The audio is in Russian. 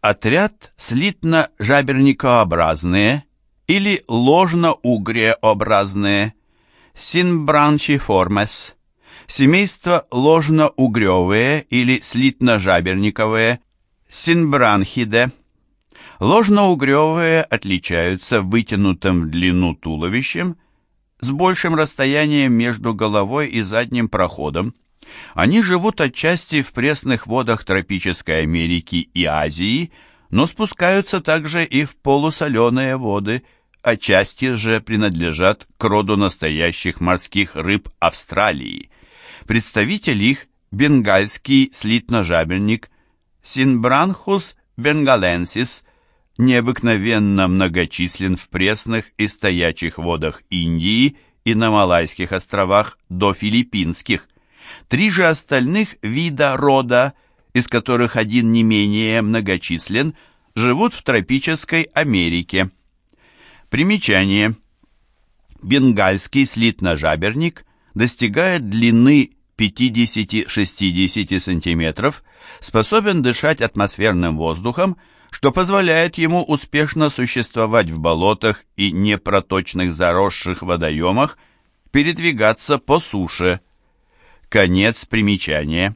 Отряд слитно-жаберникообразные или ложно-угреобразные Синбранчиформес. Семейство ложно-угревые или слитно-жаберниковые Синбранхиде. Ложноугревые отличаются вытянутым в длину туловищем с большим расстоянием между головой и задним проходом. Они живут отчасти в пресных водах тропической Америки и Азии, но спускаются также и в полусоленые воды, отчасти же принадлежат к роду настоящих морских рыб Австралии. Представитель их – бенгальский слитножабельник Синбранхус бенгаленсис, необыкновенно многочислен в пресных и стоячих водах Индии и на Малайских островах до филиппинских – Три же остальных вида рода, из которых один не менее многочислен, живут в тропической Америке. Примечание. Бенгальский слитножаберник достигает длины 50-60 см, способен дышать атмосферным воздухом, что позволяет ему успешно существовать в болотах и непроточных заросших водоемах, передвигаться по суше, Конец примечания.